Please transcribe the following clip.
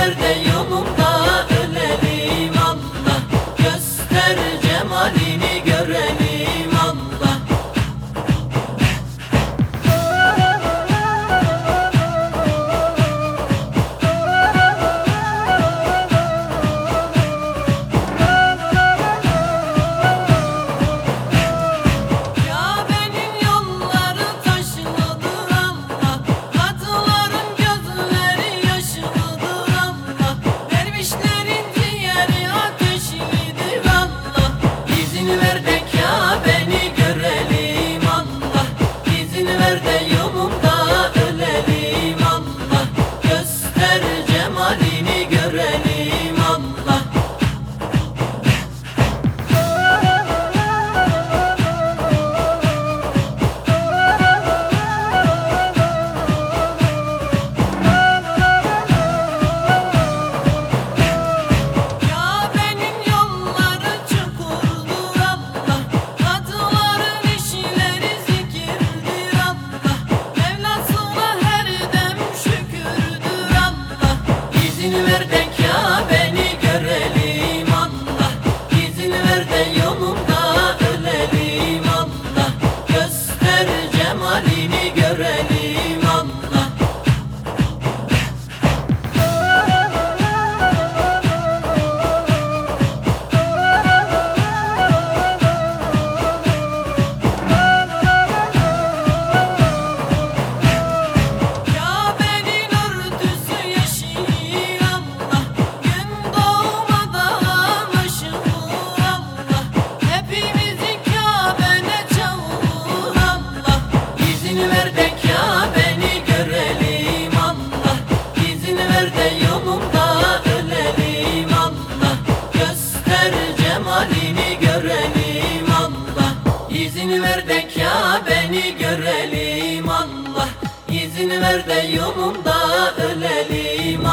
neredeyim? İzin İzin ver de Kabe'ni görelim Allah. İzin ver de yolunda ölelim Allah. Göster cemalini görelim İzin ver de Kabe'ni görelim Allah. İzin ver de yolunda ölelim Allah. Göster cemalini görelim Allah. İzin ver de Kabe'ni görelim Allah. İzin ver de yolunda ölelim